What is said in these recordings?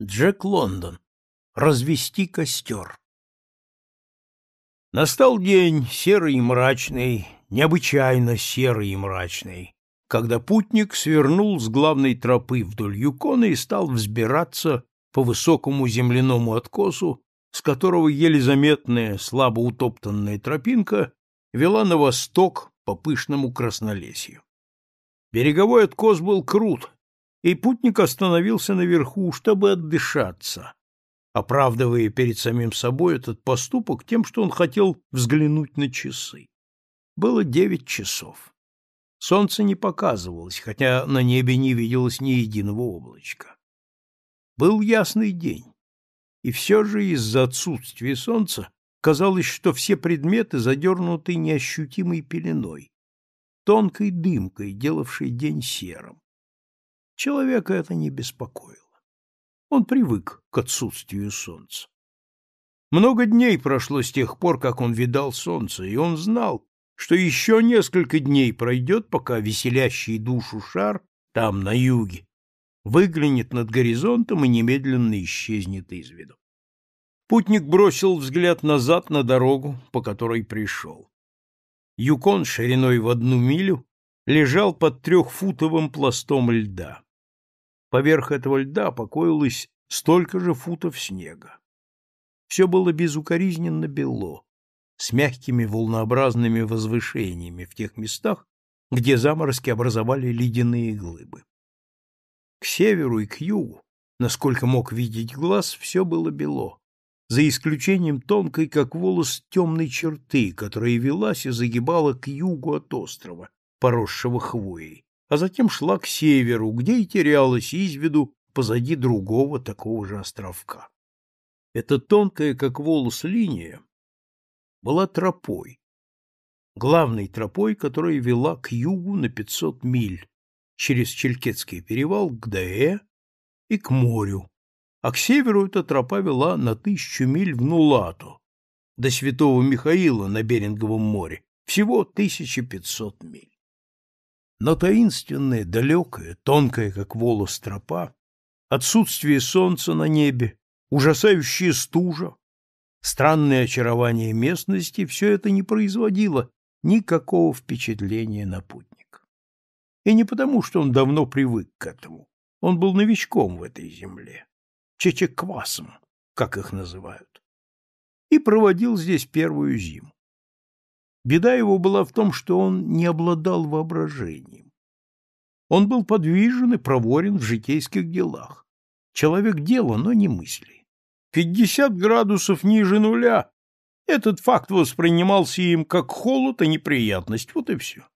Джек Лондон. Развести костер. Настал день серый и мрачный, необычайно серый и мрачный, когда путник свернул с главной тропы вдоль Юкона и стал взбираться по высокому земляному откосу, с которого еле заметная, слабо утоптанная тропинка вела на восток по пышному краснолесью. Береговой откос был крут, и путник остановился наверху, чтобы отдышаться, оправдывая перед самим собой этот поступок тем, что он хотел взглянуть на часы. Было девять часов. Солнце не показывалось, хотя на небе не виделось ни единого облачка. Был ясный день, и все же из-за отсутствия солнца казалось, что все предметы задернуты неощутимой пеленой, тонкой дымкой, делавшей день серым. Человека это не беспокоило. Он привык к отсутствию солнца. Много дней прошло с тех пор, как он видал солнце, и он знал, что еще несколько дней пройдет, пока веселящий душу шар там, на юге, выглянет над горизонтом и немедленно исчезнет из виду. Путник бросил взгляд назад на дорогу, по которой пришел. Юкон шириной в одну милю лежал под трехфутовым пластом льда. Поверх этого льда покоилось столько же футов снега. Все было безукоризненно бело, с мягкими волнообразными возвышениями в тех местах, где заморозки образовали ледяные глыбы. К северу и к югу, насколько мог видеть глаз, все было бело, за исключением тонкой, как волос, темной черты, которая велась и загибала к югу от острова, поросшего хвоей, а затем шла к северу, где и терялась из виду позади другого такого же островка. Эта тонкая, как волос, линия была тропой, главной тропой, которая вела к югу на 500 миль, через Челькетский перевал к Даэ и к морю, а к северу эта тропа вела на тысячу миль в Нулату, до Святого Михаила на Беринговом море, всего 1500 миль. Но таинственная, далекая, тонкая, как волос тропа, отсутствие солнца на небе, ужасающая стужа, странное очарование местности — все это не производило никакого впечатления на путника. И не потому, что он давно привык к этому. Он был новичком в этой земле, чечеквасом, как их называют, и проводил здесь первую зиму. Беда его была в том, что он не обладал воображением. Он был подвижен и проворен в житейских делах. Человек дела, но не мысли. Пятьдесят градусов ниже нуля — этот факт воспринимался им как холод и неприятность, вот и все.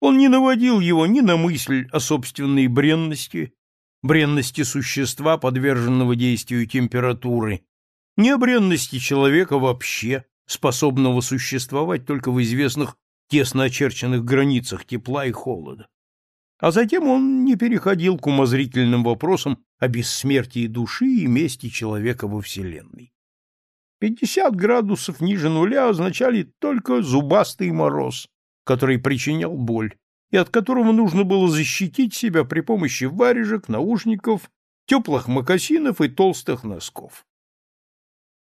Он не наводил его ни на мысль о собственной бренности, бренности существа, подверженного действию температуры, ни о бренности человека вообще, способного существовать только в известных тесно очерченных границах тепла и холода. А затем он не переходил к умозрительным вопросам о бессмертии души и месте человека во Вселенной. Пятьдесят градусов ниже нуля означали только зубастый мороз, который причинял боль, и от которого нужно было защитить себя при помощи варежек, наушников, теплых мокасинов и толстых носков.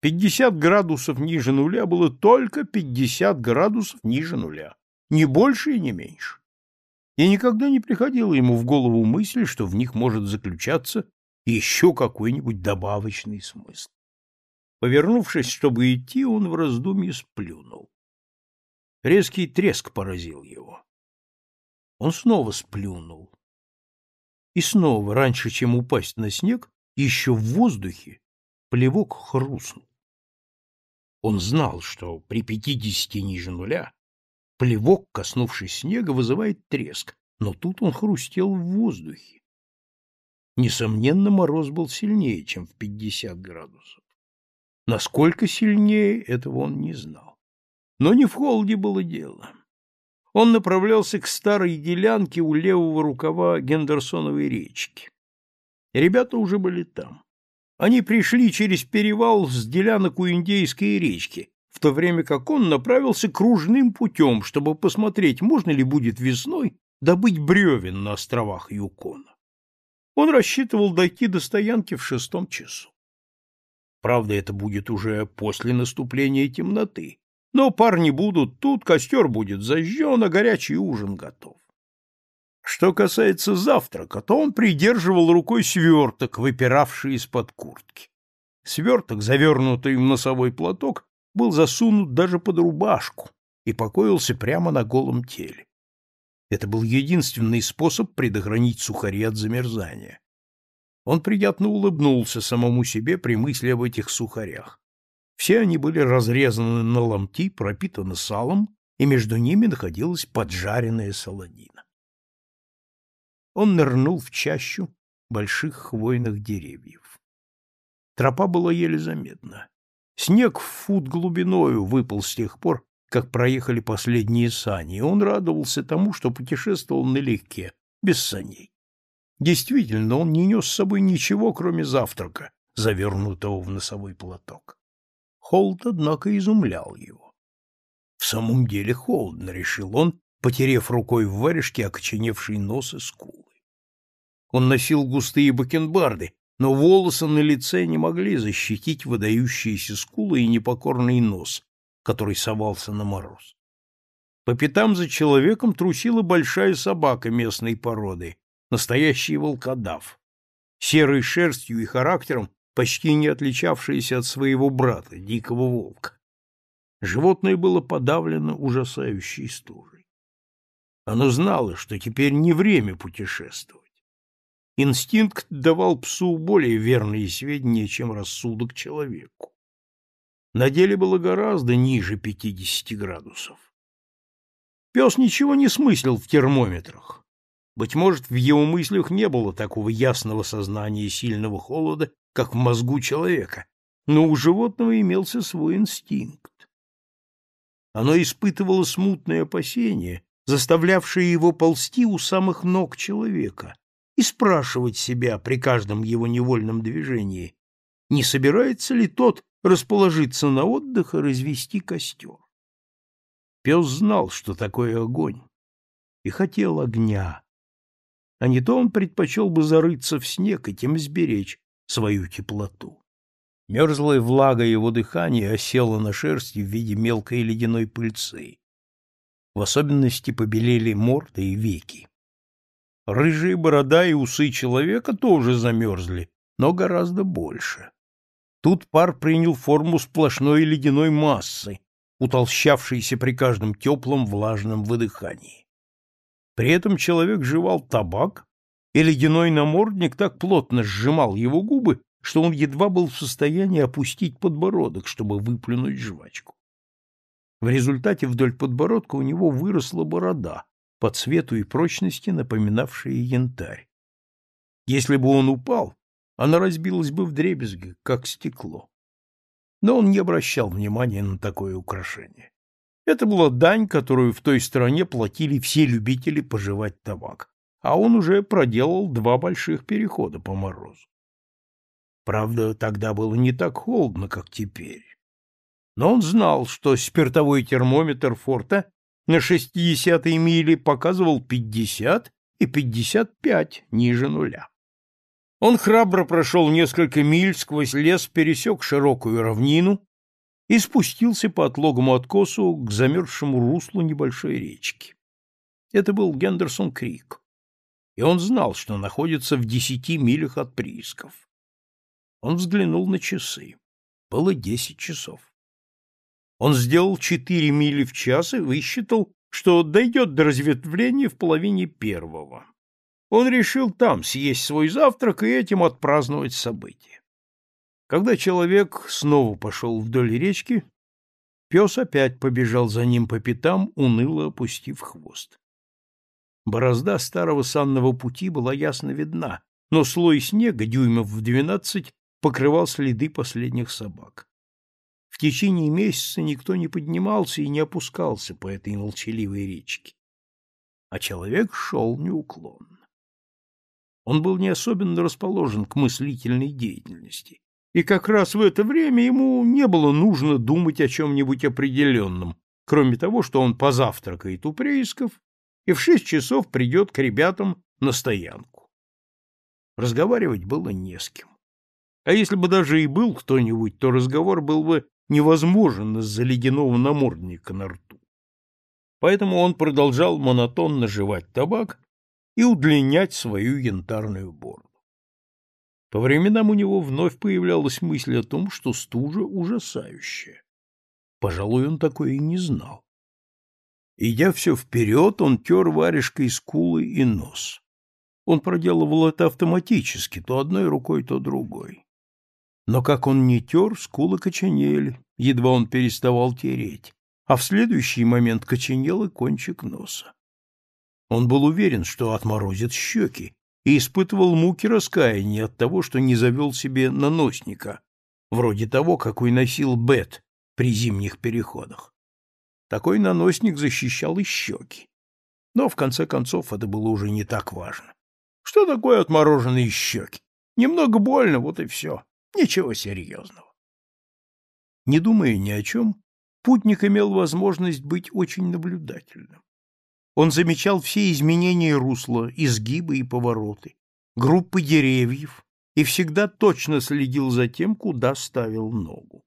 50 градусов ниже нуля было только 50 градусов ниже нуля, не больше и не меньше. И никогда не приходила ему в голову мысль, что в них может заключаться еще какой-нибудь добавочный смысл. Повернувшись, чтобы идти, он в раздумье сплюнул. Резкий треск поразил его. Он снова сплюнул. И снова, раньше, чем упасть на снег, еще в воздухе, плевок хрустнул. Он знал, что при пятидесяти ниже нуля плевок, коснувшись снега, вызывает треск, но тут он хрустел в воздухе. Несомненно, мороз был сильнее, чем в пятьдесят градусов. Насколько сильнее, этого он не знал. Но не в холоде было дело. Он направлялся к старой делянке у левого рукава Гендерсоновой речки. Ребята уже были там. Они пришли через перевал с делянок у Индейской речки, в то время как он направился кружным путем, чтобы посмотреть, можно ли будет весной добыть бревен на островах Юкона. Он рассчитывал дойти до стоянки в шестом часу. Правда, это будет уже после наступления темноты. Но парни будут тут, костер будет зажжен, а горячий ужин готов. Что касается завтрака, то он придерживал рукой сверток, выпиравший из-под куртки. Сверток, завернутый в носовой платок, был засунут даже под рубашку и покоился прямо на голом теле. Это был единственный способ предохранить сухари от замерзания. Он приятно улыбнулся самому себе при мысли об этих сухарях. Все они были разрезаны на ломти, пропитаны салом, и между ними находилась поджаренная солонина. Он нырнул в чащу больших хвойных деревьев. Тропа была еле заметна. Снег в фут глубиною выпал с тех пор, как проехали последние сани, и он радовался тому, что путешествовал налегке, без саней. Действительно, он не нес с собой ничего, кроме завтрака, завернутого в носовой платок. Холод, однако, изумлял его. В самом деле холодно, решил он, потерев рукой в варежке окоченевший нос и скулы. Он носил густые бакенбарды, но волосы на лице не могли защитить выдающиеся скулы и непокорный нос, который совался на мороз. По пятам за человеком трусила большая собака местной породы, настоящий волкодав, серой шерстью и характером, почти не отличавшаяся от своего брата, дикого волка. Животное было подавлено ужасающей стужей. Оно знало, что теперь не время путешествовать. Инстинкт давал псу более верные сведения, чем рассудок человеку. На деле было гораздо ниже 50 градусов. Пес ничего не смыслил в термометрах. Быть может, в его мыслях не было такого ясного сознания сильного холода, как в мозгу человека, но у животного имелся свой инстинкт. Оно испытывало смутное опасение, заставлявшее его ползти у самых ног человека, и спрашивать себя при каждом его невольном движении, не собирается ли тот расположиться на отдых и развести костер. Пес знал, что такое огонь, и хотел огня, а не то он предпочел бы зарыться в снег и тем сберечь свою теплоту. Мерзлая влага его дыхания осела на шерсти в виде мелкой ледяной пыльцы. В особенности побелели морда и веки. Рыжие борода и усы человека тоже замерзли, но гораздо больше. Тут пар принял форму сплошной ледяной массы, утолщавшейся при каждом теплом влажном выдыхании. При этом человек жевал табак, и ледяной намордник так плотно сжимал его губы, что он едва был в состоянии опустить подбородок, чтобы выплюнуть жвачку. В результате вдоль подбородка у него выросла борода, по цвету и прочности напоминавшая янтарь. Если бы он упал, она разбилась бы вдребезги, как стекло. Но он не обращал внимания на такое украшение. Это была дань, которую в той стране платили все любители пожевать табак, а он уже проделал два больших перехода по морозу. Правда, тогда было не так холодно, как теперь. Но он знал, что спиртовой термометр форта на 60-й миле показывал 50 и 55 ниже нуля. Он храбро прошел несколько миль сквозь лес, пересек широкую равнину и спустился по отлогому откосу к замерзшему руслу небольшой речки. Это был Гендерсон-Крик, и он знал, что находится в десяти милях от приисков. Он взглянул на часы. Было десять часов. Он сделал четыре мили в час и высчитал, что дойдет до разветвления в половине первого он решил там съесть свой завтрак и этим отпраздновать событие. Когда человек снова пошел вдоль речки, пес опять побежал за ним по пятам, уныло опустив хвост. Борозда старого санного пути была ясно видна, но слой снега, дюймов в двенадцать, покрывал следы последних собак. В течение месяца никто не поднимался и не опускался по этой молчаливой речке. А человек шел неуклонно. Он был не особенно расположен к мыслительной деятельности. И как раз в это время ему не было нужно думать о чем-нибудь определенном, кроме того, что он позавтракает у приисков и в шесть часов придет к ребятам на стоянку. Разговаривать было не с кем. А если бы даже и был кто-нибудь, то разговор был бы невозможен из-за ледяного намордника на рту. Поэтому он продолжал монотонно жевать табак и удлинять свою янтарную бороду. По временам у него вновь появлялась мысль о том, что стужа ужасающая. Пожалуй, он такое и не знал. Идя все вперед, он тер варежкой скулы и нос. Он проделывал это автоматически, то одной рукой, то другой. Но как он не тер, скулы коченели, едва он переставал тереть, а в следующий момент коченел и кончик носа. Он был уверен, что отморозит щеки, и испытывал муки раскаяния от того, что не завел себе наносника, вроде того, какой носил Бет при зимних переходах. Такой наносник защищал и щеки. Но, в конце концов, это было уже не так важно. Что такое отмороженные щеки? Немного больно, вот и все. Ничего серьезного. Не думая ни о чем, путник имел возможность быть очень наблюдательным. Он замечал все изменения русла, изгибы и повороты, группы деревьев и всегда точно следил за тем, куда ставил ногу.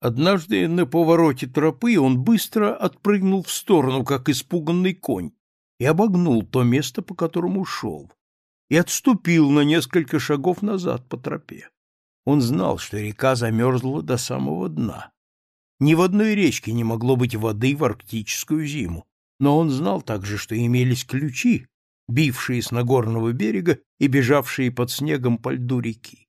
Однажды на повороте тропы он быстро отпрыгнул в сторону, как испуганный конь, и обогнул то место, по которому шел, и отступил на несколько шагов назад по тропе. Он знал, что река замерзла до самого дна. Ни в одной речке не могло быть воды в арктическую зиму, но он знал также, что имелись ключи, бившие с Нагорного берега и бежавшие под снегом по льду реки.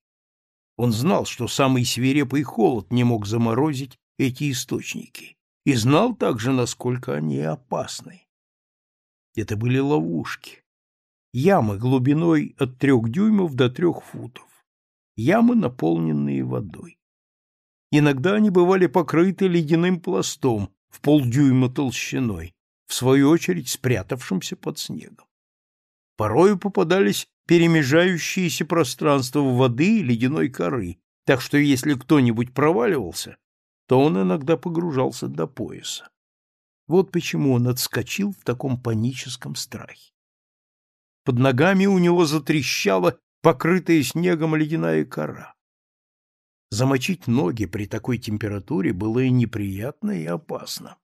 Он знал, что самый свирепый холод не мог заморозить эти источники, и знал также, насколько они опасны. Это были ловушки, ямы глубиной от трех дюймов до трех футов, ямы, наполненные водой. Иногда они бывали покрыты ледяным пластом в полдюйма толщиной, в свою очередь спрятавшимся под снегом. Порою попадались перемежающиеся пространства воды и ледяной коры, так что если кто-нибудь проваливался, то он иногда погружался до пояса. Вот почему он отскочил в таком паническом страхе. Под ногами у него затрещала покрытая снегом ледяная кора. Замочить ноги при такой температуре было и неприятно, и опасно.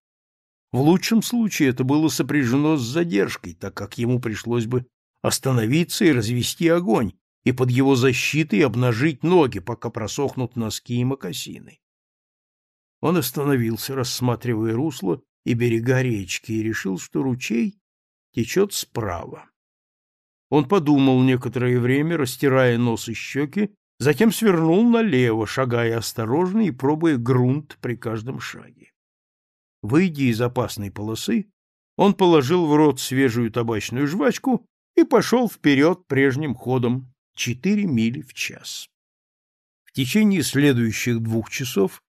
В лучшем случае это было сопряжено с задержкой, так как ему пришлось бы остановиться и развести огонь, и под его защитой обнажить ноги, пока просохнут носки и мокасины. Он остановился, рассматривая русло и берега речки, и решил, что ручей течет справа. Он подумал некоторое время, растирая нос и щеки, затем свернул налево, шагая осторожно и пробуя грунт при каждом шаге. Выйдя из опасной полосы, он положил в рот свежую табачную жвачку и пошел вперед прежним ходом четыре мили в час. В течение следующих двух часов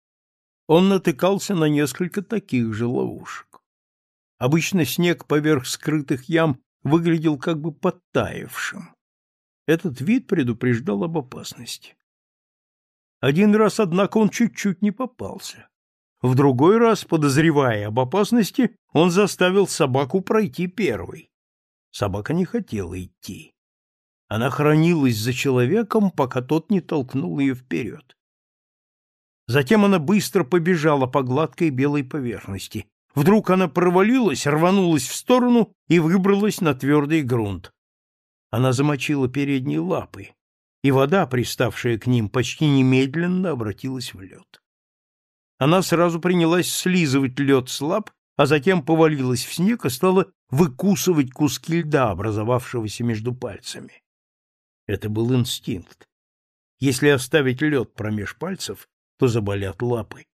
он натыкался на несколько таких же ловушек. Обычно снег поверх скрытых ям выглядел как бы подтаявшим. Этот вид предупреждал об опасности. Один раз, однако, он чуть-чуть не попался. В другой раз, подозревая об опасности, он заставил собаку пройти первой. Собака не хотела идти. Она хранилась за человеком, пока тот не толкнул ее вперед. Затем она быстро побежала по гладкой белой поверхности. Вдруг она провалилась, рванулась в сторону и выбралась на твердый грунт. Она замочила передние лапы, и вода, приставшая к ним, почти немедленно обратилась в лед. Она сразу принялась слизывать лед с лап, а затем повалилась в снег и стала выкусывать куски льда, образовавшегося между пальцами. Это был инстинкт. Если оставить лед промеж пальцев, то заболят лапы.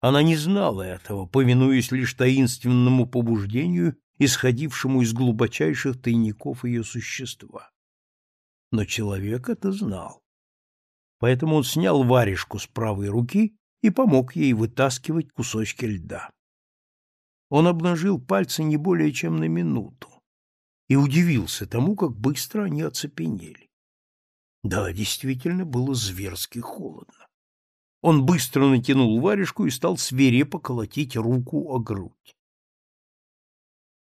Она не знала этого, повинуясь лишь таинственному побуждению, исходившему из глубочайших тайников ее существа. Но человек это знал. Поэтому он снял варежку с правой руки и помог ей вытаскивать кусочки льда. Он обнажил пальцы не более чем на минуту и удивился тому, как быстро они оцепенели. Да, действительно, было зверски холодно. Он быстро натянул варежку и стал свирепо колотить руку о грудь.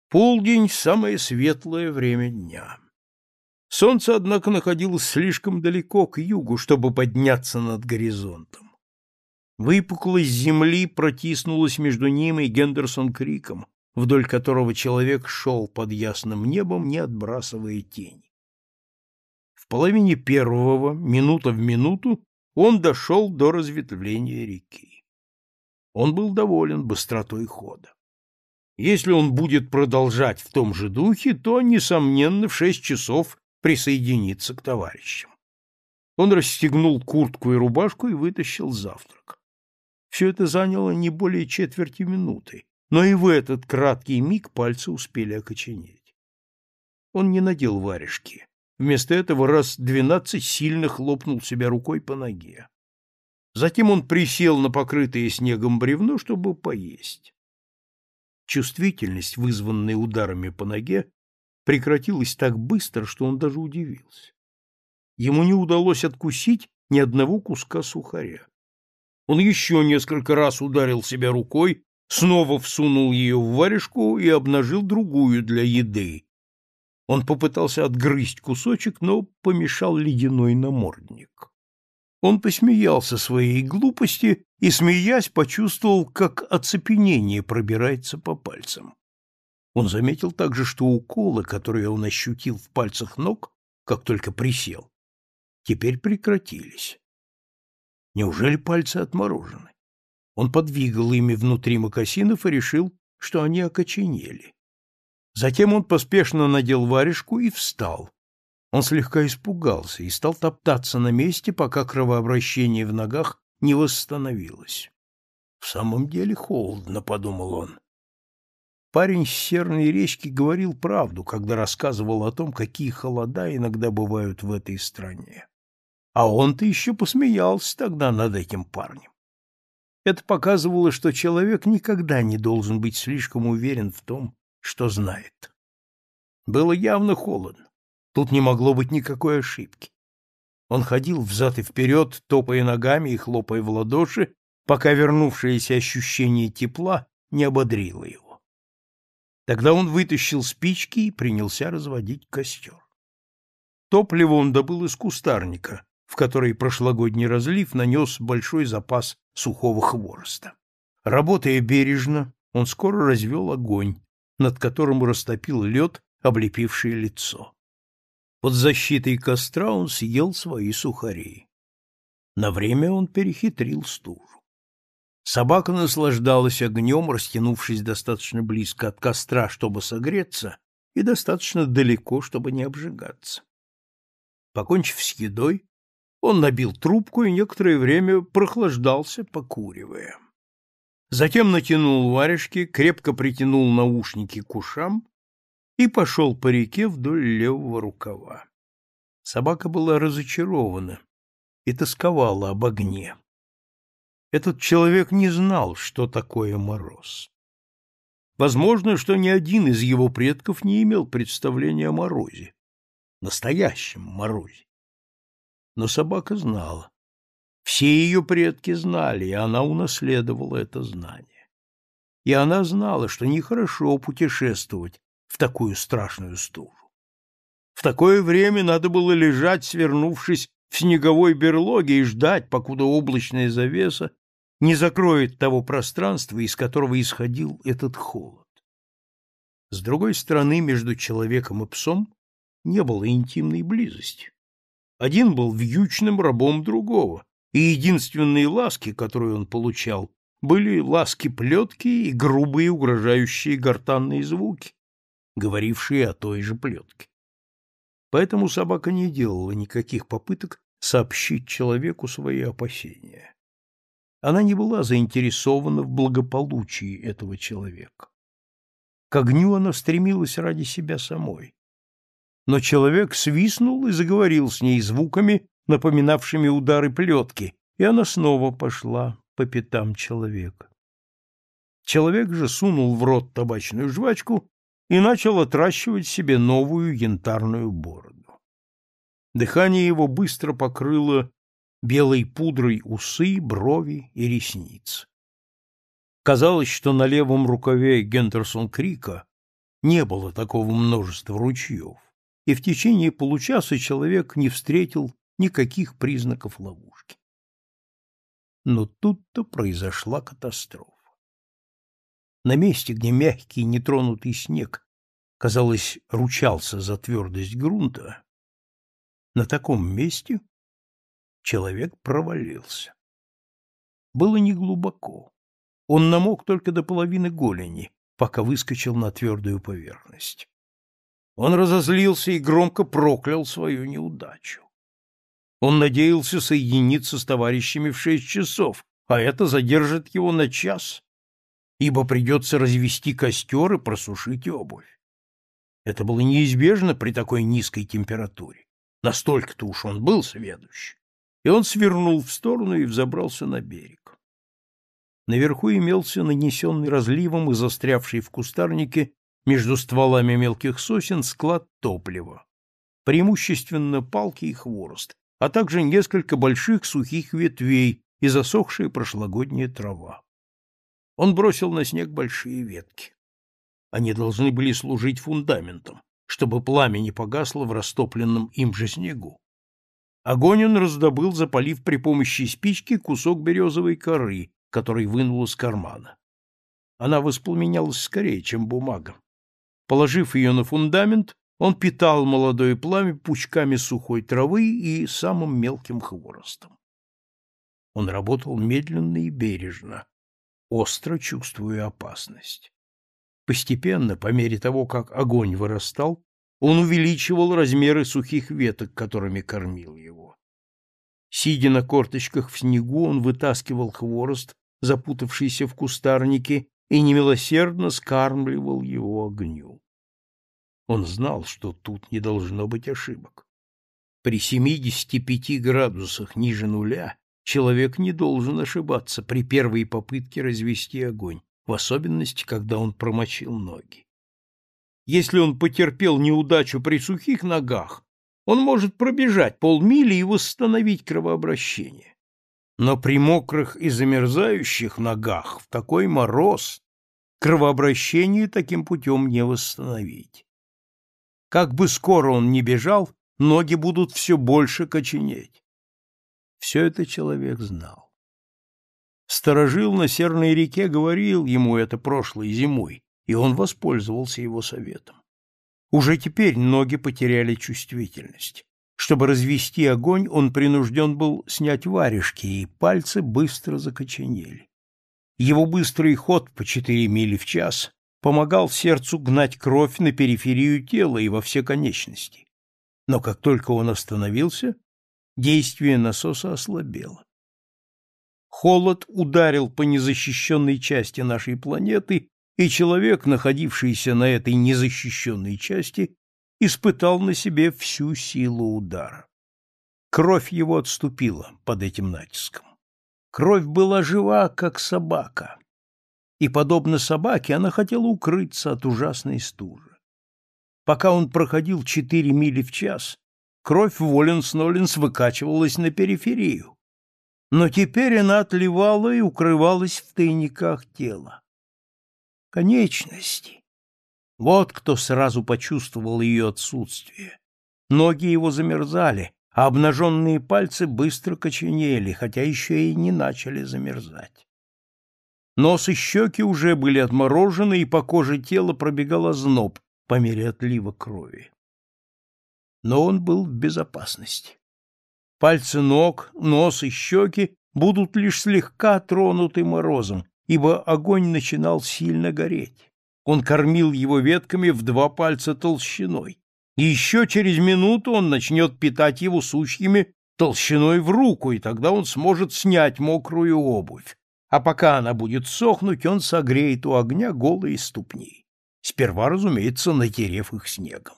Полдень — самое светлое время дня. Солнце, однако, находилось слишком далеко к югу, чтобы подняться над горизонтом. Выпуклость земли протиснулась между ним и Гендерсон-криком, вдоль которого человек шел под ясным небом, не отбрасывая тени. В половине первого, минута в минуту, он дошел до разветвления реки. Он был доволен быстротой хода. Если он будет продолжать в том же духе, то, несомненно, в шесть часов присоединится к товарищам. Он расстегнул куртку и рубашку и вытащил завтрак. Все это заняло не более четверти минуты, но и в этот краткий миг пальцы успели окоченеть. Он не надел варежки. Вместо этого раз двенадцать сильно хлопнул себя рукой по ноге. Затем он присел на покрытое снегом бревно, чтобы поесть. Чувствительность, вызванная ударами по ноге, прекратилась так быстро, что он даже удивился. Ему не удалось откусить ни одного куска сухаря. Он еще несколько раз ударил себя рукой, снова всунул ее в варежку и обнажил другую для еды. Он попытался отгрызть кусочек, но помешал ледяной намордник. Он посмеялся своей глупости и, смеясь, почувствовал, как оцепенение пробирается по пальцам. Он заметил также, что уколы, которые он ощутил в пальцах ног, как только присел, теперь прекратились. Неужели пальцы отморожены? Он подвигал ими внутри мокасинов и решил, что они окоченели. Затем он поспешно надел варежку и встал. Он слегка испугался и стал топтаться на месте, пока кровообращение в ногах не восстановилось. «В самом деле холодно», — подумал он. Парень с Серной речки говорил правду, когда рассказывал о том, какие холода иногда бывают в этой стране. А он-то еще посмеялся тогда над этим парнем. Это показывало, что человек никогда не должен быть слишком уверен в том, что знает. Было явно холодно. Тут не могло быть никакой ошибки. Он ходил взад и вперед, топая ногами и хлопая в ладоши, пока вернувшееся ощущение тепла не ободрило его. Тогда он вытащил спички и принялся разводить костер. Топливо он добыл из кустарника, в который прошлогодний разлив нанес большой запас сухого хвороста. Работая бережно, он скоро развел огонь, над которым растопил лед, облепивший лицо. Под защитой костра он съел свои сухари. На время он перехитрил стужу. Собака наслаждалась огнем, растянувшись достаточно близко от костра, чтобы согреться, и достаточно далеко, чтобы не обжигаться. Покончив с едой, он набил трубку и некоторое время прохлаждался, покуривая. Затем натянул варежки, крепко притянул наушники к ушам и пошел по реке вдоль левого рукава. Собака была разочарована и тосковала об огне. Этот человек не знал, что такое мороз. Возможно, что ни один из его предков не имел представления о морозе, настоящем морозе. Но собака знала. Все ее предки знали, и она унаследовала это знание. И она знала, что нехорошо путешествовать в такую страшную стужу. В такое время надо было лежать, свернувшись в снеговой берлоге и ждать, покуда облачная завеса не закроет того пространства, из которого исходил этот холод. С другой стороны, между человеком и псом не было интимной близости. Один был вьючным рабом другого, и единственные ласки, которые он получал, были ласки плетки и грубые угрожающие гортанные звуки, говорившие о той же плетке. Поэтому собака не делала никаких попыток сообщить человеку свои опасения. Она не была заинтересована в благополучии этого человека. К огню она стремилась ради себя самой но человек свистнул и заговорил с ней звуками, напоминавшими удары плетки, и она снова пошла по пятам человека. Человек же сунул в рот табачную жвачку и начал отращивать себе новую янтарную бороду. Дыхание его быстро покрыло белой пудрой усы, брови и ресницы. Казалось, что на левом рукаве Гентерсон Крика не было такого множества ручьев. и в течение получаса человек не встретил никаких признаков ловушки. Но тут-то произошла катастрофа. На месте, где мягкий нетронутый снег, казалось, ручался за твердость грунта, на таком месте человек провалился. Было неглубоко. Он намок только до половины голени, пока выскочил на твердую поверхность. Он разозлился и громко проклял свою неудачу. Он надеялся соединиться с товарищами в шесть часов, а это задержит его на час, ибо придется развести костер и просушить обувь. Это было неизбежно при такой низкой температуре. Настолько-то уж он был сведущ. И он свернул в сторону и взобрался на берег. Наверху имелся нанесенный разливом и застрявший в кустарнике между стволами мелких сосен склад топлива, преимущественно палки и хворост, а также несколько больших сухих ветвей и засохшая прошлогодняя трава. Он бросил на снег большие ветки. Они должны были служить фундаментом, чтобы пламя не погасло в растопленном им же снегу. Огонь он раздобыл, запалив при помощи спички кусок березовой коры, который вынул из кармана. Она воспламенялась скорее, чем бумага. Положив ее на фундамент, он питал молодое пламя пучками сухой травы и самым мелким хворостом. Он работал медленно и бережно, остро чувствуя опасность. Постепенно, по мере того, как огонь вырастал, он увеличивал размеры сухих веток, которыми кормил его. Сидя на корточках в снегу, он вытаскивал хворост, запутавшийся в кустарнике, и немилосердно скармливал его огню. Он знал, что тут не должно быть ошибок. При 75 градусах ниже нуля человек не должен ошибаться при первой попытке развести огонь, в особенности, когда он промочил ноги. Если он потерпел неудачу при сухих ногах, он может пробежать полмили и восстановить кровообращение. Но при мокрых и замерзающих ногах в такой мороз кровообращение таким путем не восстановить. Как бы скоро он ни бежал, ноги будут все больше коченеть. Все это человек знал. Сторожил на Серной реке говорил ему это прошлой зимой, и он воспользовался его советом. Уже теперь ноги потеряли чувствительность. Чтобы развести огонь, он принужден был снять варежки, и пальцы быстро закоченели. Его быстрый ход по четыре мили в час помогал сердцу гнать кровь на периферию тела и во все конечности. Но как только он остановился, действие насоса ослабело. Холод ударил по незащищенной части нашей планеты, и человек, находившийся на этой незащищенной части, испытал на себе всю силу удара. Кровь его отступила под этим натиском. Кровь была жива, как собака, и, подобно собаке, она хотела укрыться от ужасной стужи. Пока он проходил четыре мили в час, кровь Воленс-Ноленс выкачивалась на периферию, но теперь она отливала и укрывалась в тайниках тела. Конечности. Вот кто сразу почувствовал ее отсутствие. Ноги его замерзали, а обнаженные пальцы быстро коченели, хотя еще и не начали замерзать. Нос и щеки уже были отморожены, и по коже тела пробегал озноб по мере отлива крови. Но он был в безопасности. Пальцы ног, нос и щеки будут лишь слегка тронуты морозом, ибо огонь начинал сильно гореть. Он кормил его ветками в два пальца толщиной. И еще через минуту он начнет питать его сучьями толщиной в руку, и тогда он сможет снять мокрую обувь а пока она будет сохнуть, он согреет у огня голые ступни, сперва, разумеется, натерев их снегом.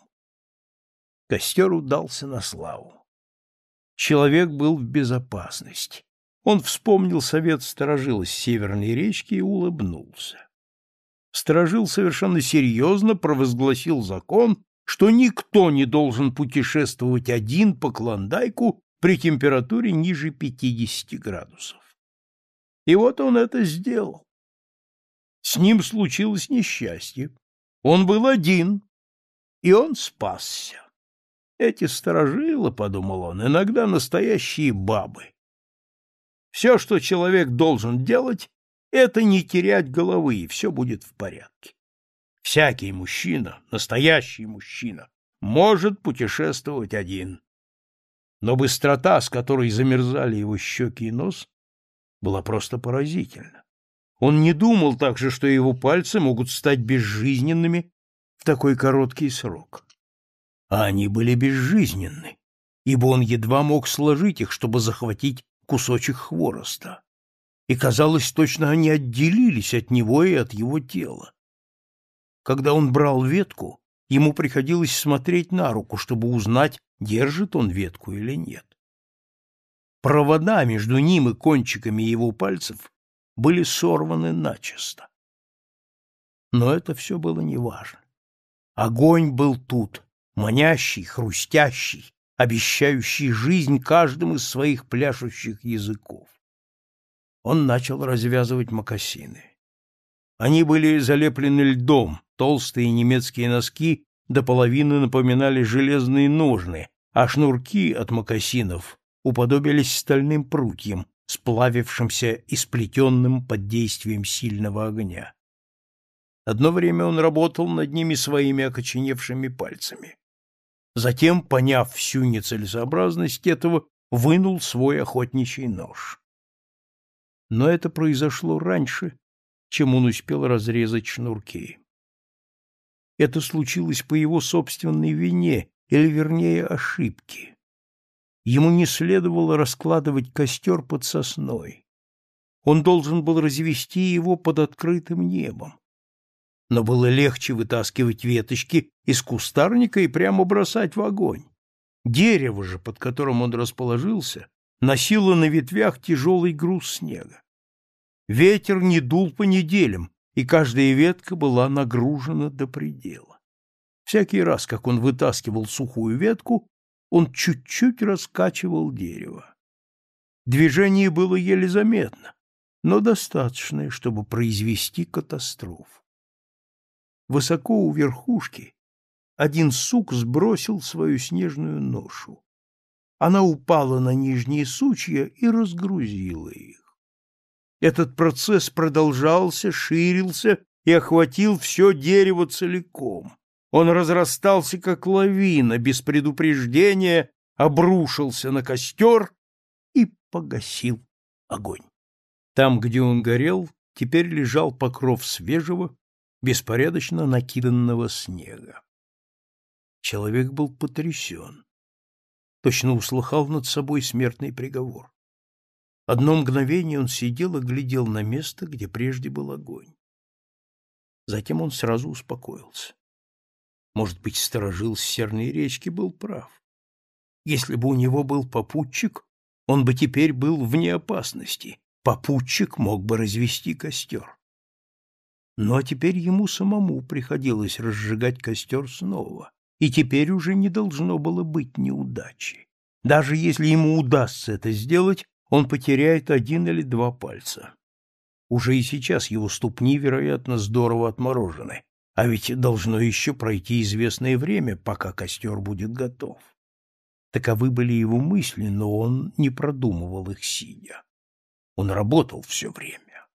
Костер удался на славу. Человек был в безопасности. Он вспомнил совет сторожила с северной речки и улыбнулся. Сторожил совершенно серьезно провозгласил закон, что никто не должен путешествовать один по Клондайку при температуре ниже 50 градусов. И вот он это сделал. С ним случилось несчастье. Он был один, и он спасся. Эти сторожилы, — подумал он, — иногда настоящие бабы. Все, что человек должен делать, это не терять головы, и все будет в порядке. Всякий мужчина, настоящий мужчина, может путешествовать один. Но быстрота, с которой замерзали его щеки и нос, была просто поразительна. Он не думал также, что его пальцы могут стать безжизненными в такой короткий срок. А они были безжизненны, ибо он едва мог сложить их, чтобы захватить кусочек хвороста. И казалось, точно они отделились от него и от его тела. Когда он брал ветку, ему приходилось смотреть на руку, чтобы узнать, держит он ветку или нет. Провода между ним и кончиками его пальцев были сорваны начисто. Но это все было неважно. Огонь был тут, манящий, хрустящий, обещающий жизнь каждым из своих пляшущих языков. Он начал развязывать мокасины. Они были залеплены льдом, толстые немецкие носки до половины напоминали железные ножны, а шнурки от мокасинов уподобились стальным прутьям, сплавившимся и сплетенным под действием сильного огня. Одно время он работал над ними своими окоченевшими пальцами. Затем, поняв всю нецелесообразность этого, вынул свой охотничий нож. Но это произошло раньше, чем он успел разрезать шнурки. Это случилось по его собственной вине, или, вернее, ошибке. Ему не следовало раскладывать костер под сосной. Он должен был развести его под открытым небом. Но было легче вытаскивать веточки из кустарника и прямо бросать в огонь. Дерево же, под которым он расположился, носило на ветвях тяжелый груз снега. Ветер не дул по неделям, и каждая ветка была нагружена до предела. Всякий раз, как он вытаскивал сухую ветку, он чуть-чуть раскачивал дерево. Движение было еле заметно, но достаточное, чтобы произвести катастрофу. Высоко у верхушки один сук сбросил свою снежную ношу. Она упала на нижние сучья и разгрузила их. Этот процесс продолжался, ширился и охватил все дерево целиком. Он разрастался, как лавина, без предупреждения обрушился на костер и погасил огонь. Там, где он горел, теперь лежал покров свежего, беспорядочно накиданного снега. Человек был потрясен. Точно услыхал над собой смертный приговор. Одно мгновение он сидел и глядел на место, где прежде был огонь. Затем он сразу успокоился. Может быть, сторожил с серной речки был прав. Если бы у него был попутчик, он бы теперь был вне опасности. Попутчик мог бы развести костер. Но теперь ему самому приходилось разжигать костер снова, и теперь уже не должно было быть неудачи. Даже если ему удастся это сделать, он потеряет один или два пальца. Уже и сейчас его ступни, вероятно, здорово отморожены, а ведь должно еще пройти известное время, пока костер будет готов. Таковы были его мысли, но он не продумывал их сидя. Он работал все время.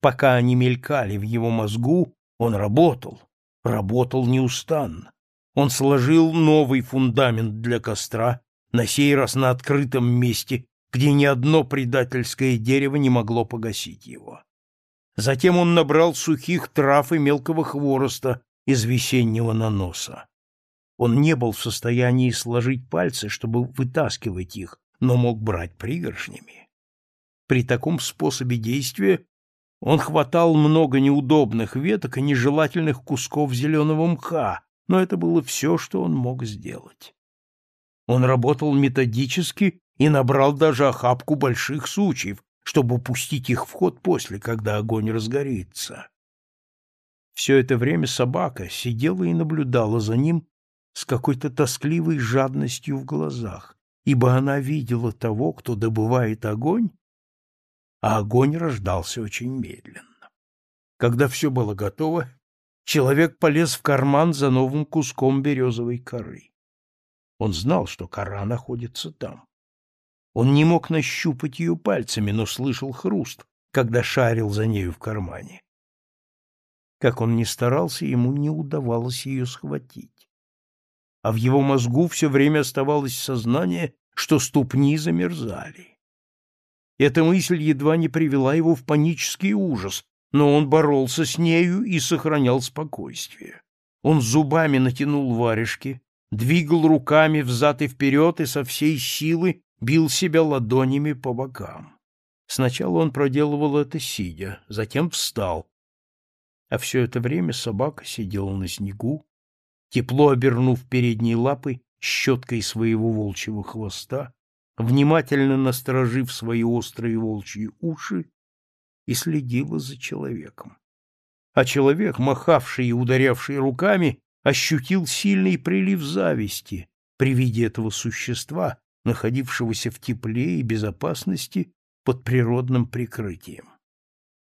Пока они мелькали в его мозгу, он работал, работал неустанно. Он сложил новый фундамент для костра, на сей раз на открытом месте, где ни одно предательское дерево не могло погасить его. Затем он набрал сухих трав и мелкого хвороста из весеннего наноса. Он не был в состоянии сложить пальцы, чтобы вытаскивать их, но мог брать пригоршнями. При таком способе действия он хватал много неудобных веток и нежелательных кусков зеленого мха, но это было все, что он мог сделать. Он работал методически и набрал даже охапку больших сучьев, чтобы пустить их в ход после, когда огонь разгорится. Все это время собака сидела и наблюдала за ним с какой-то тоскливой жадностью в глазах, ибо она видела того, кто добывает огонь, а огонь рождался очень медленно. Когда все было готово, человек полез в карман за новым куском березовой коры. Он знал, что кора находится там. Он не мог нащупать ее пальцами, но слышал хруст, когда шарил за нею в кармане. Как он ни старался, ему не удавалось ее схватить. А в его мозгу все время оставалось сознание, что ступни замерзали. Эта мысль едва не привела его в панический ужас, но он боролся с нею и сохранял спокойствие. Он зубами натянул варежки, двигал руками взад и вперед и со всей силы бил себя ладонями по бокам. Сначала он проделывал это сидя, затем встал. А все это время собака сидела на снегу, тепло обернув передние лапы щеткой своего волчьего хвоста, внимательно насторожив свои острые волчьи уши, и следила за человеком. А человек, махавший и ударявший руками, ощутил сильный прилив зависти при виде этого существа, находившегося в тепле и безопасности под природным прикрытием.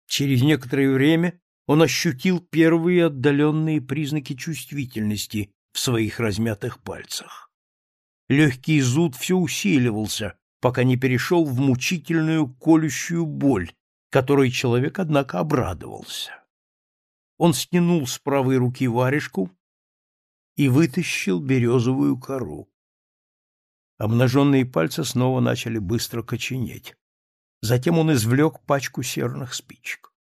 Через некоторое время он ощутил первые отдаленные признаки чувствительности в своих размятых пальцах. Легкий зуд все усиливался, пока не перешел в мучительную колющую боль, которой человек, однако, обрадовался. Он стянул с правой руки варежку и вытащил березовую кору. Обнаженные пальцы снова начали быстро коченеть. Затем он извлек пачку серных спичек.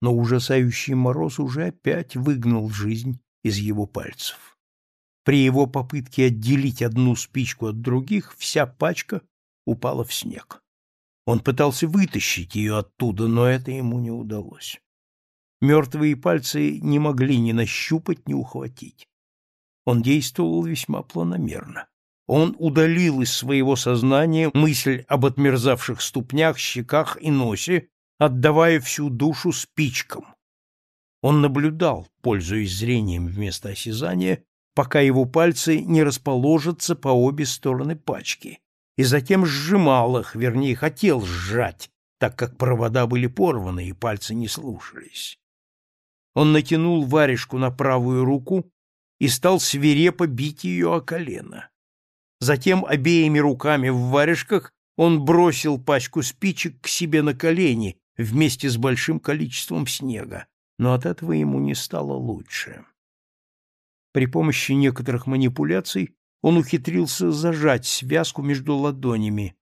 Но ужасающий мороз уже опять выгнал жизнь из его пальцев. При его попытке отделить одну спичку от других, вся пачка упала в снег. Он пытался вытащить ее оттуда, но это ему не удалось. Мертвые пальцы не могли ни нащупать, ни ухватить. Он действовал весьма планомерно. Он удалил из своего сознания мысль об отмерзавших ступнях, щеках и носе, отдавая всю душу спичкам. Он наблюдал, пользуясь зрением вместо осязания, пока его пальцы не расположатся по обе стороны пачки, и затем сжимал их, вернее, хотел сжать, так как провода были порваны и пальцы не слушались. Он натянул варежку на правую руку и стал свирепо бить ее о колено. Затем обеими руками в варежках он бросил пачку спичек к себе на колени вместе с большим количеством снега, но от этого ему не стало лучше. При помощи некоторых манипуляций он ухитрился зажать связку между ладонями,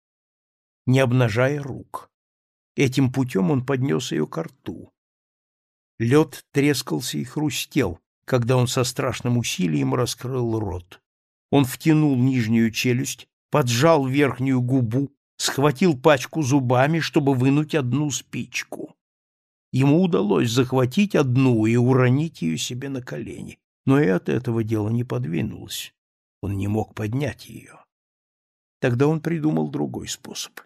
не обнажая рук. Этим путем он поднес ее к рту. Лед трескался и хрустел, когда он со страшным усилием раскрыл рот. Он втянул нижнюю челюсть, поджал верхнюю губу, схватил пачку зубами, чтобы вынуть одну спичку. Ему удалось захватить одну и уронить ее себе на колени, но и от этого дело не подвинулось. Он не мог поднять ее. Тогда он придумал другой способ.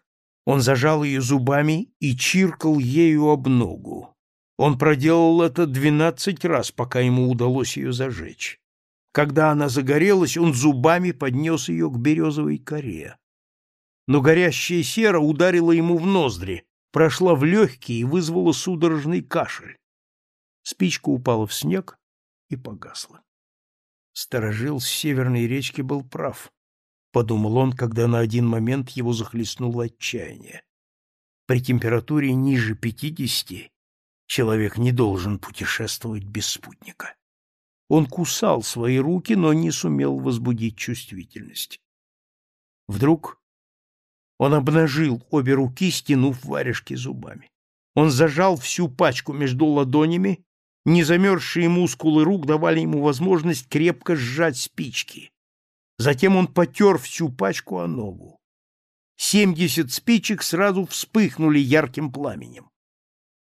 Он зажал ее зубами и чиркал ею об ногу. Он проделал это двенадцать раз, пока ему удалось ее зажечь. Когда она загорелась, он зубами поднес ее к березовой коре. Но горящая сера ударила ему в ноздри, прошла в легкие и вызвала судорожный кашель. Спичка упала в снег и погасла. Сторожил с северной речки был прав, — подумал он, когда на один момент его захлестнуло отчаяние. При температуре ниже пятидесяти человек не должен путешествовать без спутника. Он кусал свои руки, но не сумел возбудить чувствительность. Вдруг он обнажил обе руки, стянув варежки зубами. Он зажал всю пачку между ладонями, незамерзшие мускулы рук давали ему возможность крепко сжать спички. Затем он потер всю пачку о ногу. Семьдесят спичек сразу вспыхнули ярким пламенем.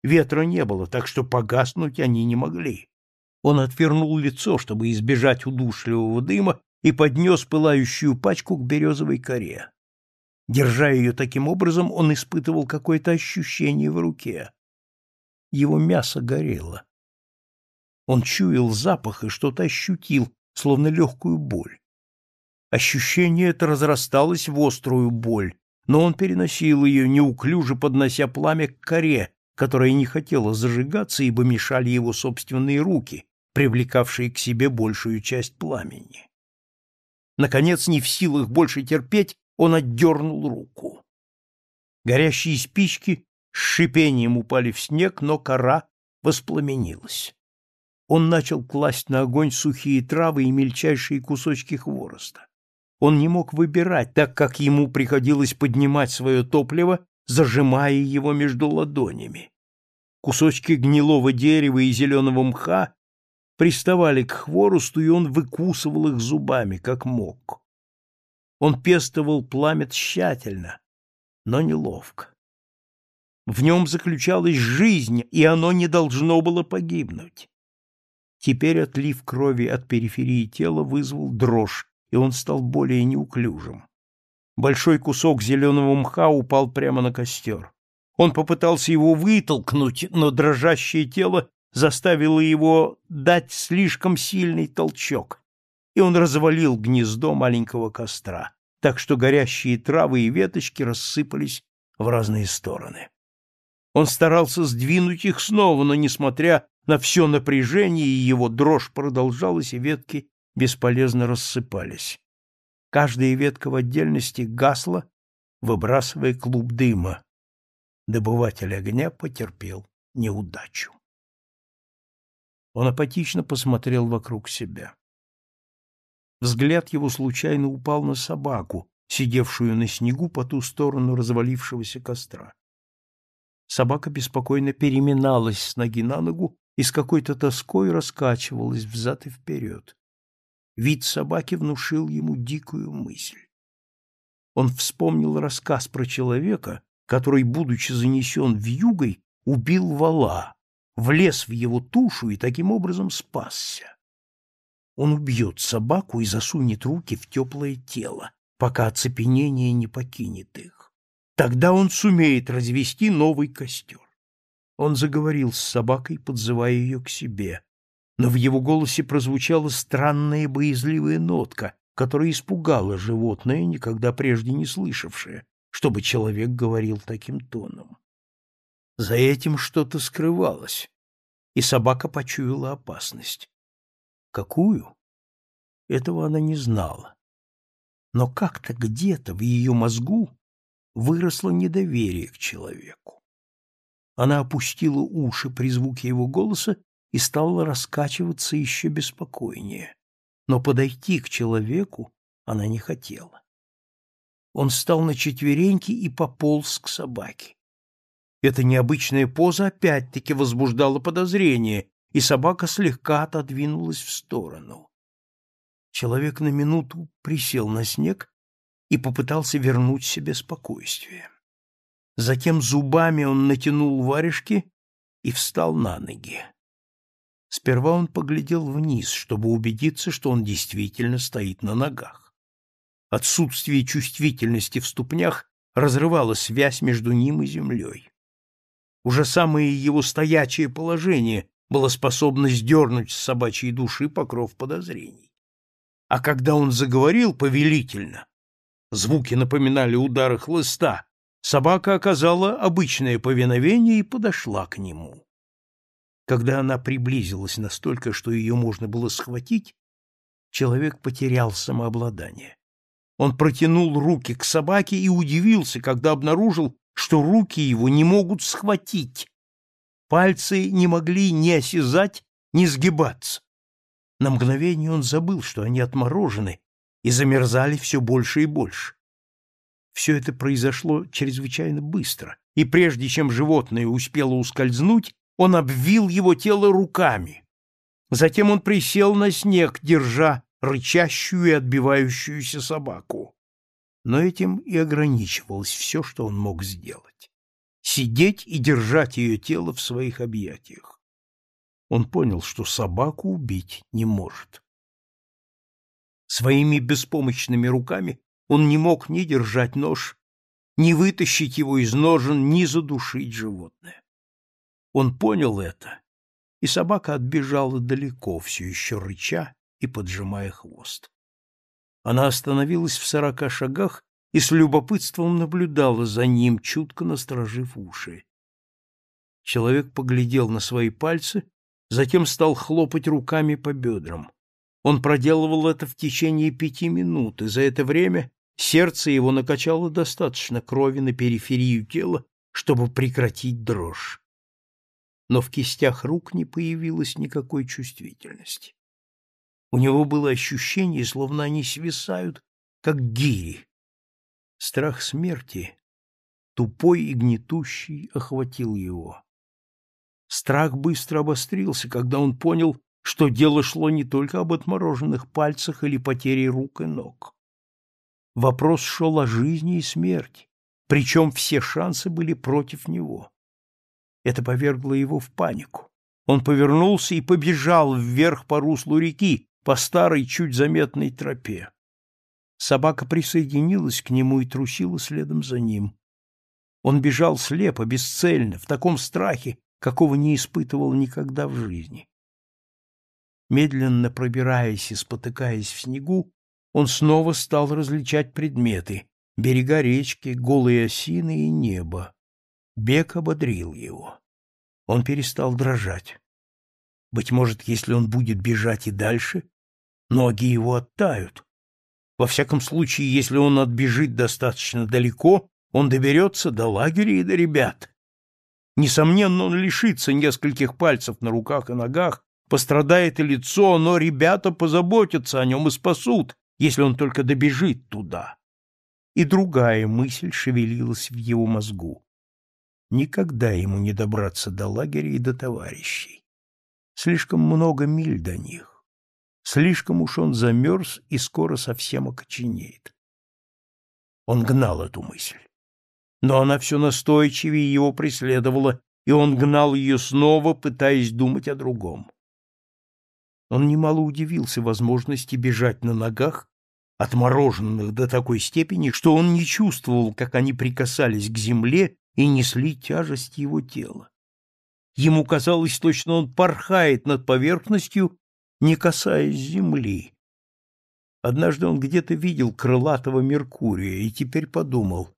Ветра не было, так что погаснуть они не могли. Он отвернул лицо, чтобы избежать удушливого дыма, и поднес пылающую пачку к березовой коре. Держа ее таким образом, он испытывал какое-то ощущение в руке. Его мясо горело. Он чуял запах и что-то ощутил, словно легкую боль. Ощущение это разрасталось в острую боль, но он переносил ее, неуклюже поднося пламя к коре, которая не хотела зажигаться, ибо мешали его собственные руки, привлекавшие к себе большую часть пламени. Наконец, не в силах больше терпеть, он отдернул руку. Горящие спички с шипением упали в снег, но кора воспламенилась. Он начал класть на огонь сухие травы и мельчайшие кусочки хвороста. Он не мог выбирать, так как ему приходилось поднимать свое топливо, зажимая его между ладонями. Кусочки гнилого дерева и зеленого мха приставали к хворосту, и он выкусывал их зубами, как мог. Он пестовал пламя тщательно, но неловко. В нем заключалась жизнь, и оно не должно было погибнуть. Теперь отлив крови от периферии тела вызвал дрожь, и он стал более неуклюжим. Большой кусок зеленого мха упал прямо на костер. Он попытался его вытолкнуть, но дрожащее тело заставило его дать слишком сильный толчок, и он развалил гнездо маленького костра, так что горящие травы и веточки рассыпались в разные стороны. Он старался сдвинуть их снова, но, несмотря на все напряжение, его дрожь продолжалась, и ветки бесполезно рассыпались. Каждая ветка в отдельности гасла, выбрасывая клуб дыма. Добыватель огня потерпел неудачу. Он апатично посмотрел вокруг себя. Взгляд его случайно упал на собаку, сидевшую на снегу по ту сторону развалившегося костра. Собака беспокойно переминалась с ноги на ногу и с какой-то тоской раскачивалась взад и вперед. Вид собаки внушил ему дикую мысль. Он вспомнил рассказ про человека, который, будучи занесен в югой, убил вала, влез в его тушу и таким образом спасся. Он убьет собаку и засунет руки в теплое тело, пока оцепенение не покинет их. Тогда он сумеет развести новый костер. Он заговорил с собакой, подзывая ее к себе, но в его голосе прозвучала странная боязливая нотка, которая испугала животное, никогда прежде не слышавшее, чтобы человек говорил таким тоном. За этим что-то скрывалось, и собака почуяла опасность. Какую? Этого она не знала. Но как-то где-то в ее мозгу выросло недоверие к человеку. Она опустила уши при звуке его голоса и стала раскачиваться еще беспокойнее. Но подойти к человеку она не хотела. Он встал на четвереньки и пополз к собаке. Эта необычная поза опять-таки возбуждала подозрение, и собака слегка отодвинулась в сторону. Человек на минуту присел на снег и попытался вернуть себе спокойствие. Затем зубами он натянул варежки и встал на ноги. Сперва он поглядел вниз, чтобы убедиться, что он действительно стоит на ногах. Отсутствие чувствительности в ступнях разрывало связь между ним и землей. Уже самое его стоячее положение было способно сдернуть с собачьей души покров подозрений. А когда он заговорил повелительно, звуки напоминали удары хлыста, собака оказала обычное повиновение и подошла к нему. Когда она приблизилась настолько, что ее можно было схватить, человек потерял самообладание. Он протянул руки к собаке и удивился, когда обнаружил, что руки его не могут схватить. Пальцы не могли ни осязать, ни сгибаться. На мгновение он забыл, что они отморожены, и замерзали все больше и больше. Все это произошло чрезвычайно быстро, и прежде чем животное успело ускользнуть, он обвил его тело руками. Затем он присел на снег, держа рычащую и отбивающуюся собаку. Но этим и ограничивалось все, что он мог сделать. Сидеть и держать ее тело в своих объятиях. Он понял, что собаку убить не может. Своими беспомощными руками он не мог ни держать нож, ни вытащить его из ножен, ни задушить животное. Он понял это, и собака отбежала далеко, все еще рыча и поджимая хвост. Она остановилась в сорока шагах и с любопытством наблюдала за ним, чутко насторожив уши. Человек поглядел на свои пальцы, затем стал хлопать руками по бедрам. Он проделывал это в течение пяти минут, и за это время сердце его накачало достаточно крови на периферию тела, чтобы прекратить дрожь. Но в кистях рук не появилось никакой чувствительности. У него было ощущение, словно они свисают, как гири. Страх смерти, тупой и гнетущий, охватил его. Страх быстро обострился, когда он понял, что дело шло не только об отмороженных пальцах или потере рук и ног. Вопрос шел о жизни и смерти, причем все шансы были против него. Это повергло его в панику. Он повернулся и побежал вверх по руслу реки, по старой, чуть заметной тропе. Собака присоединилась к нему и трусила следом за ним. Он бежал слепо, бесцельно, в таком страхе, какого не испытывал никогда в жизни. Медленно пробираясь и спотыкаясь в снегу, он снова стал различать предметы — берега речки, голые осины и небо. Бег ободрил его. Он перестал дрожать. Быть может, если он будет бежать и дальше, ноги его оттают. Во всяком случае, если он отбежит достаточно далеко, он доберется до лагеря и до ребят. Несомненно, он лишится нескольких пальцев на руках и ногах, пострадает и лицо, но ребята позаботятся о нем и спасут, если он только добежит туда. И другая мысль шевелилась в его мозгу. Никогда ему не добраться до лагеря и до товарищей. Слишком много миль до них. Слишком уж он замерз и скоро совсем окоченеет. Он гнал эту мысль но она все настойчивее его преследовала, и он гнал ее снова, пытаясь думать о другом. Он немало удивился возможности бежать на ногах, отмороженных до такой степени, что он не чувствовал, как они прикасались к земле и несли тяжесть его тела. Ему казалось, точно он порхает над поверхностью, не касаясь земли. Однажды он где-то видел крылатого Меркурия и теперь подумал,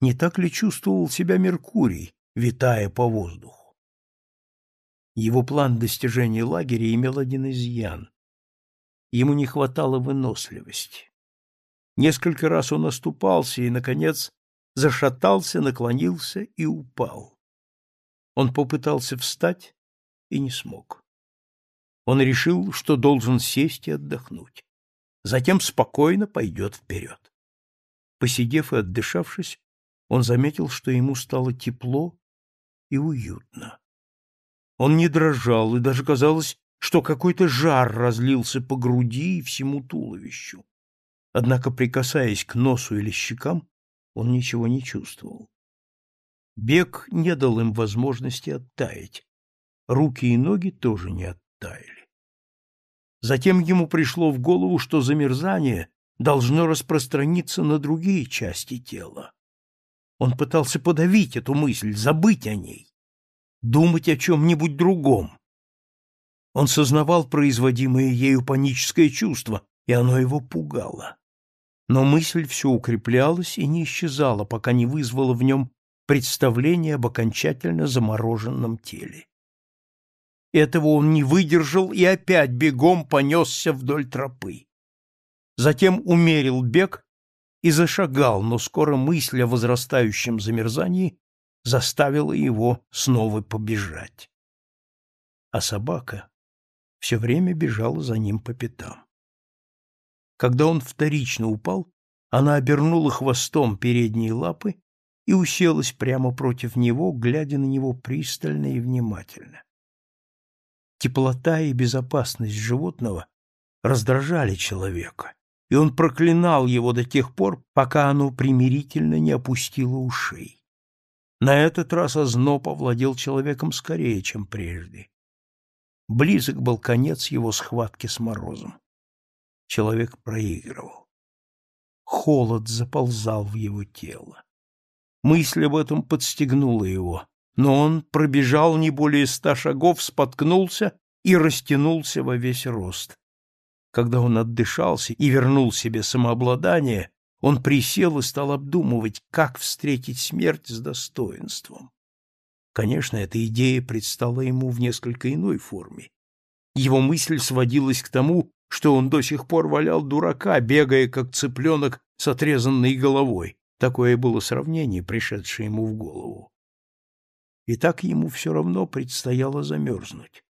не так ли чувствовал себя Меркурий, витая по воздуху? Его план достижения лагеря имел один изъян. Ему не хватало выносливости. Несколько раз он оступался и, наконец, зашатался, наклонился и упал. Он попытался встать и не смог. Он решил, что должен сесть и отдохнуть. Затем спокойно пойдет вперед. Посидев и отдышавшись, он заметил, что ему стало тепло и уютно. Он не дрожал, и даже казалось, что какой-то жар разлился по груди и всему туловищу. Однако, прикасаясь к носу или щекам, он ничего не чувствовал. Бег не дал им возможности оттаять. Руки и ноги тоже не оттаяли. Затем ему пришло в голову, что замерзание должно распространиться на другие части тела. Он пытался подавить эту мысль, забыть о ней, думать о чем-нибудь другом. Он сознавал производимое ею паническое чувство, и оно его пугало. Но мысль все укреплялась и не исчезала, пока не вызвала в нем представление об окончательно замороженном теле. Этого он не выдержал и опять бегом понесся вдоль тропы. Затем умерил бег и зашагал, но скоро мысль о возрастающем замерзании заставила его снова побежать. А собака все время бежала за ним по пятам. Когда он вторично упал, она обернула хвостом передние лапы и уселась прямо против него, глядя на него пристально и внимательно. Теплота и безопасность животного раздражали человека, и он проклинал его до тех пор, пока оно примирительно не опустило ушей. На этот раз озноб овладел человеком скорее, чем прежде. Близок был конец его схватки с морозом. Человек проигрывал. Холод заползал в его тело. Мысль об этом подстегнула его, но он пробежал не более ста шагов, споткнулся и растянулся во весь рост. Когда он отдышался и вернул себе самообладание, он присел и стал обдумывать, как встретить смерть с достоинством. Конечно, эта идея предстала ему в несколько иной форме. Его мысль сводилась к тому, что он до сих пор валял дурака, бегая, как цыпленок с отрезанной головой. Такое было сравнение, пришедшее ему в голову. И так ему все равно предстояло замерзнуть.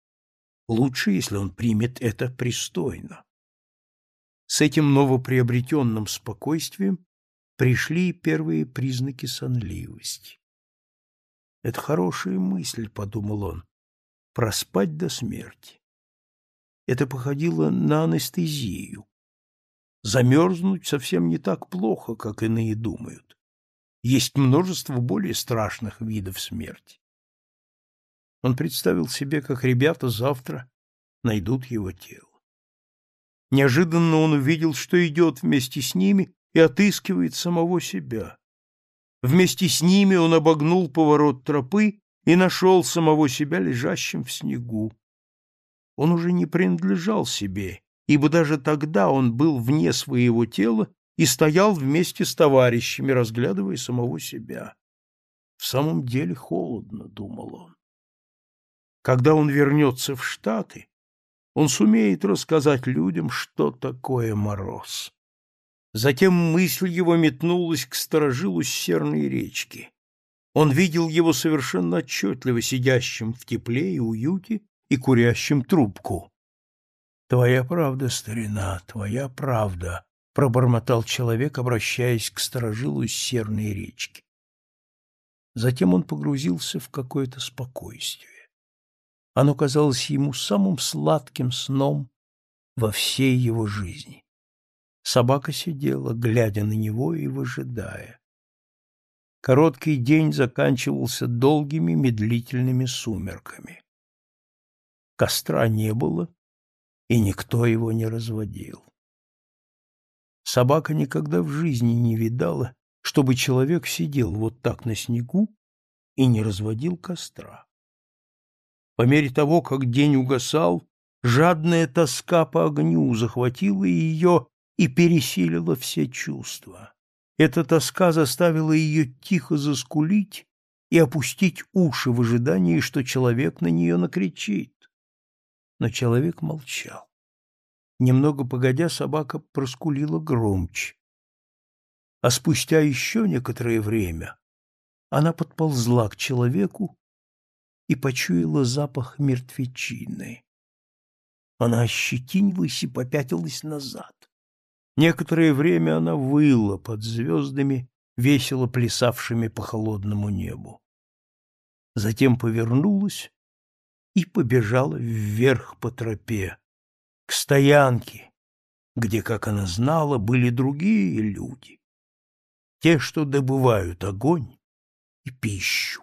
Лучше, если он примет это пристойно. С этим новоприобретенным спокойствием пришли первые признаки сонливости. «Это хорошая мысль», — подумал он, — «проспать до смерти». Это походило на анестезию. Замерзнуть совсем не так плохо, как иные думают. Есть множество более страшных видов смерти. Он представил себе, как ребята завтра найдут его тело. Неожиданно он увидел, что идет вместе с ними и отыскивает самого себя. Вместе с ними он обогнул поворот тропы и нашел самого себя лежащим в снегу. Он уже не принадлежал себе, ибо даже тогда он был вне своего тела и стоял вместе с товарищами, разглядывая самого себя. В самом деле холодно, думал он. Когда он вернется в Штаты, он сумеет рассказать людям, что такое мороз. Затем мысль его метнулась к сторожилу серной речки. Он видел его совершенно отчетливо сидящим в тепле и уюте и курящим трубку. — Твоя правда, старина, твоя правда, — пробормотал человек, обращаясь к сторожилу серной речки. Затем он погрузился в какое-то спокойствие. Оно казалось ему самым сладким сном во всей его жизни. Собака сидела, глядя на него и выжидая. Короткий день заканчивался долгими медлительными сумерками. Костра не было, и никто его не разводил. Собака никогда в жизни не видала, чтобы человек сидел вот так на снегу и не разводил костра. По мере того, как день угасал, жадная тоска по огню захватила ее и пересилила все чувства. Эта тоска заставила ее тихо заскулить и опустить уши в ожидании, что человек на нее накричит. Но человек молчал. Немного погодя, собака проскулила громче. А спустя еще некоторое время она подползла к человеку и почуяла запах мертвечины. Она ощетинилась и попятилась назад. Некоторое время она выла под звездами, весело плясавшими по холодному небу. Затем повернулась и побежала вверх по тропе, к стоянке, где, как она знала, были другие люди, те, что добывают огонь и пищу.